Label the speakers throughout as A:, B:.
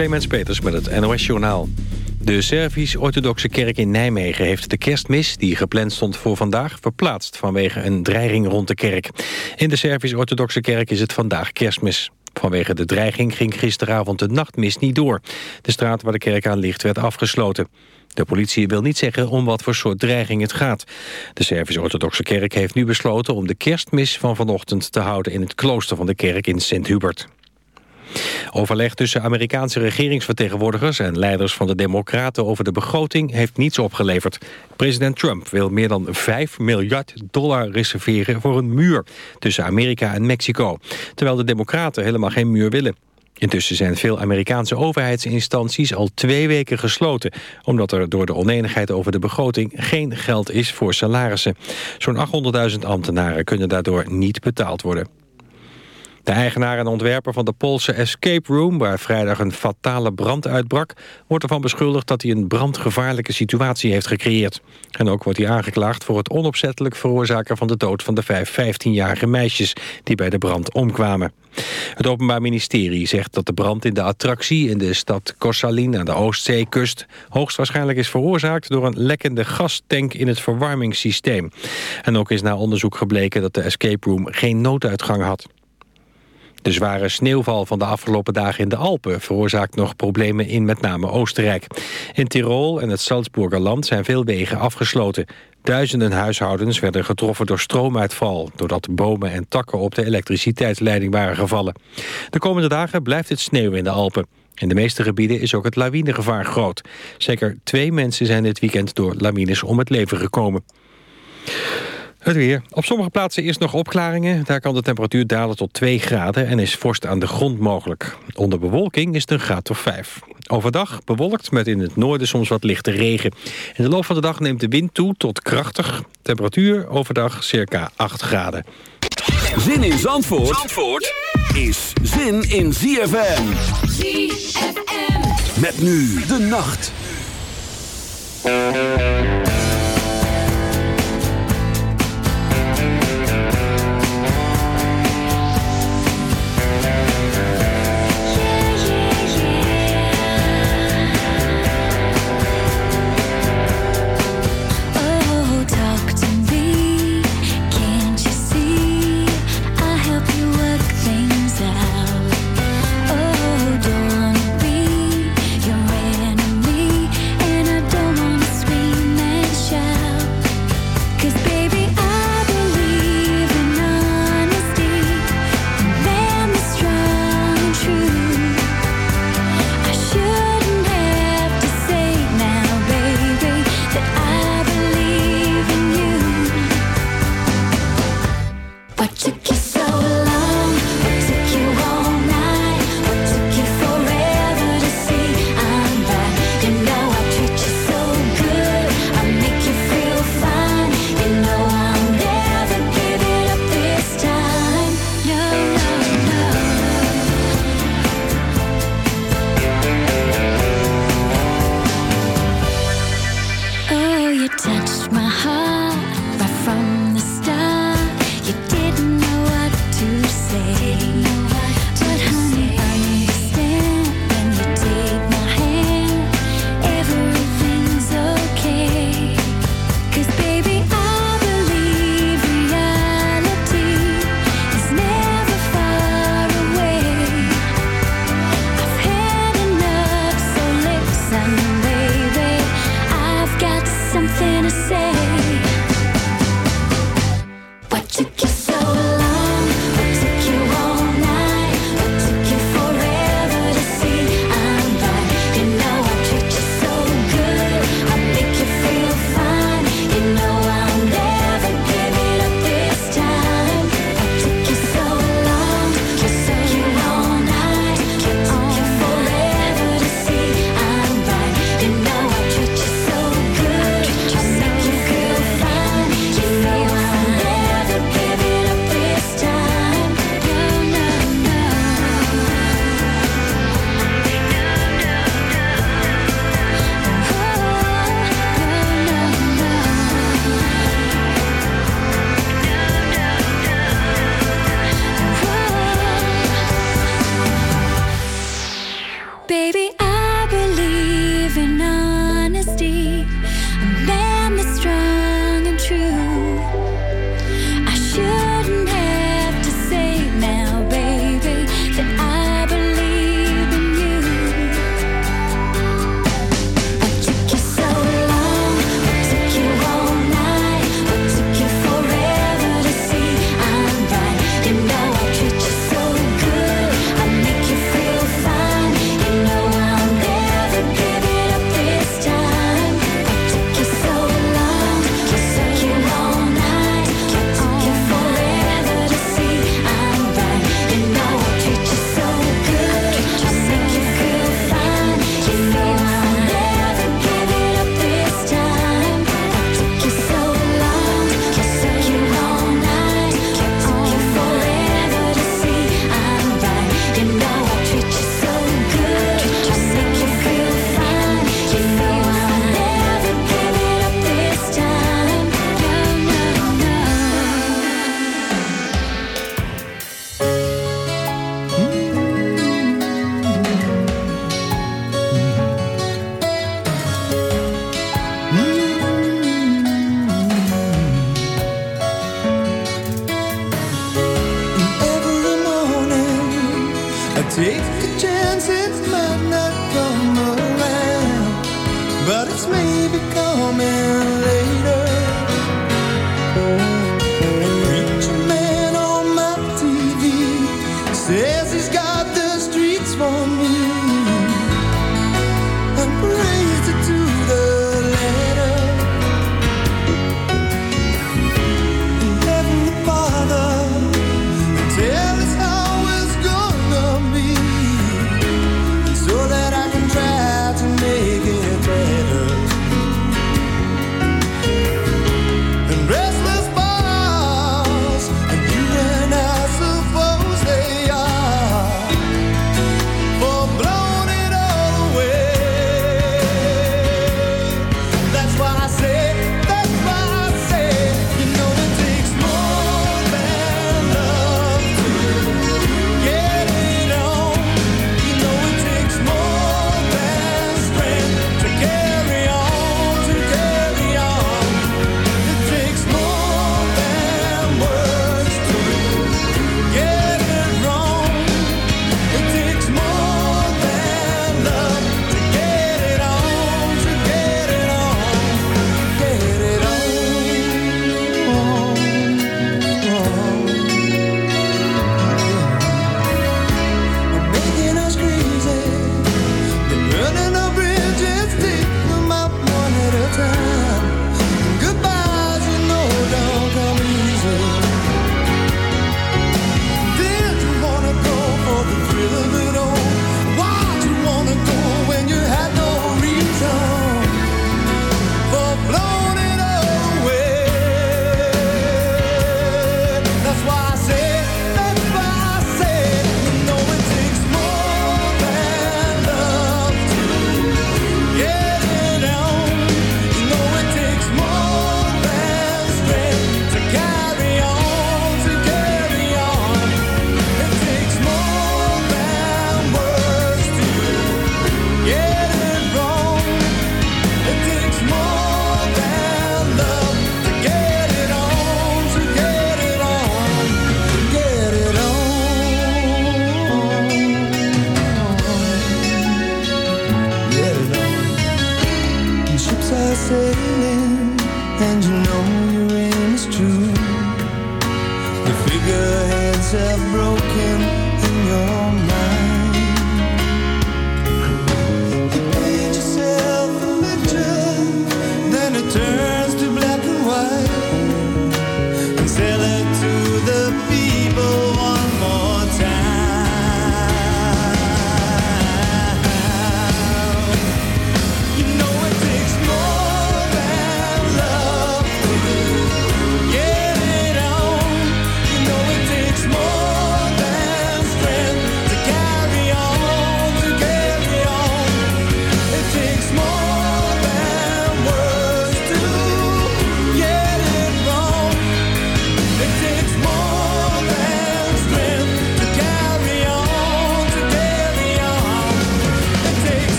A: Clemens Peters met het NOS Journaal. De Servisch-Orthodoxe Kerk in Nijmegen heeft de kerstmis... die gepland stond voor vandaag, verplaatst vanwege een dreiging rond de kerk. In de Servisch-Orthodoxe Kerk is het vandaag kerstmis. Vanwege de dreiging ging gisteravond de nachtmis niet door. De straat waar de kerk aan ligt werd afgesloten. De politie wil niet zeggen om wat voor soort dreiging het gaat. De Servisch-Orthodoxe Kerk heeft nu besloten om de kerstmis van vanochtend te houden in het klooster van de kerk in Sint-Hubert. Overleg tussen Amerikaanse regeringsvertegenwoordigers en leiders van de Democraten over de begroting heeft niets opgeleverd. President Trump wil meer dan 5 miljard dollar reserveren voor een muur tussen Amerika en Mexico. Terwijl de Democraten helemaal geen muur willen. Intussen zijn veel Amerikaanse overheidsinstanties al twee weken gesloten... omdat er door de oneenigheid over de begroting geen geld is voor salarissen. Zo'n 800.000 ambtenaren kunnen daardoor niet betaald worden. De eigenaar en ontwerper van de Poolse Escape Room... waar vrijdag een fatale brand uitbrak... wordt ervan beschuldigd dat hij een brandgevaarlijke situatie heeft gecreëerd. En ook wordt hij aangeklaagd voor het onopzettelijk veroorzaken... van de dood van de vijf 15-jarige meisjes die bij de brand omkwamen. Het Openbaar Ministerie zegt dat de brand in de attractie... in de stad Kossalin aan de Oostzeekust... hoogstwaarschijnlijk is veroorzaakt door een lekkende gastank in het verwarmingssysteem. En ook is na onderzoek gebleken dat de Escape Room geen nooduitgang had. De zware sneeuwval van de afgelopen dagen in de Alpen... veroorzaakt nog problemen in met name Oostenrijk. In Tirol en het Salzburger land zijn veel wegen afgesloten. Duizenden huishoudens werden getroffen door stroomuitval... doordat bomen en takken op de elektriciteitsleiding waren gevallen. De komende dagen blijft het sneeuw in de Alpen. In de meeste gebieden is ook het lawinegevaar groot. Zeker twee mensen zijn dit weekend door lawines om het leven gekomen. Het weer. Op sommige plaatsen is nog opklaringen. Daar kan de temperatuur dalen tot 2 graden en is vorst aan de grond mogelijk. Onder bewolking is het een graad of 5. Overdag bewolkt met in het noorden soms wat lichte regen. In de loop van de dag neemt de wind toe tot krachtig. Temperatuur overdag circa 8 graden.
B: Zin in Zandvoort, Zandvoort is zin in ZFM. ZFM. Met nu de nacht.
C: to kiss.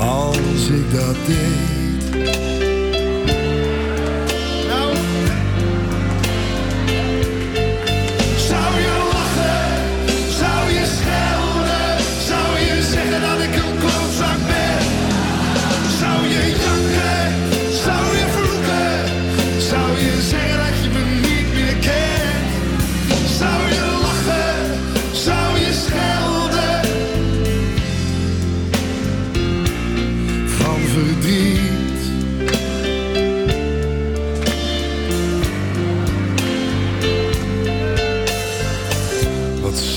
D: als ik dat deed?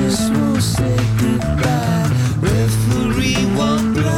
E: just won't say goodbye. Referee, one
F: blow.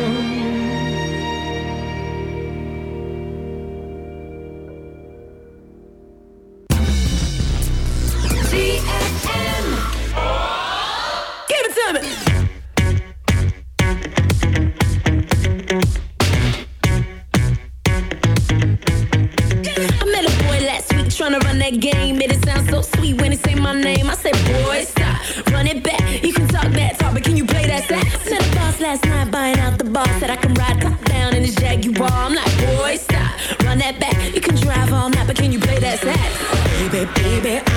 G: That game. It sound so sweet when he say my name. I said, boy, stop, run it back. You can talk that talk, but can you play that sax? Met a boss last night buying out the bar. Said I can ride top down in his Jaguar. I'm like, boy, stop, run that back. You can drive all night, but can you play that sax? Baby, baby,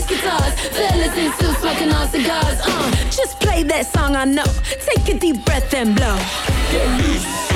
H: bass guitars, fellas in suits smoking on cigars. Uh, just play that song I know. Take a deep breath and blow. Get loose.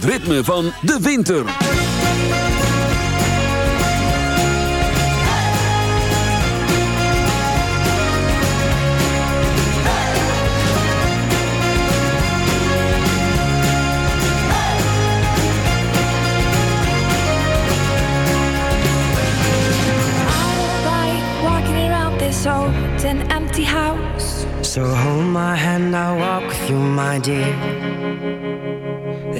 B: het ritme van de winter.
I: an empty house.
J: So hold my hand, I'll walk with you, my dear.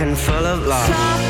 I: And
J: full of love.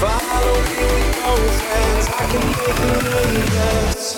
K: Follow me both hands. I can make rain dance.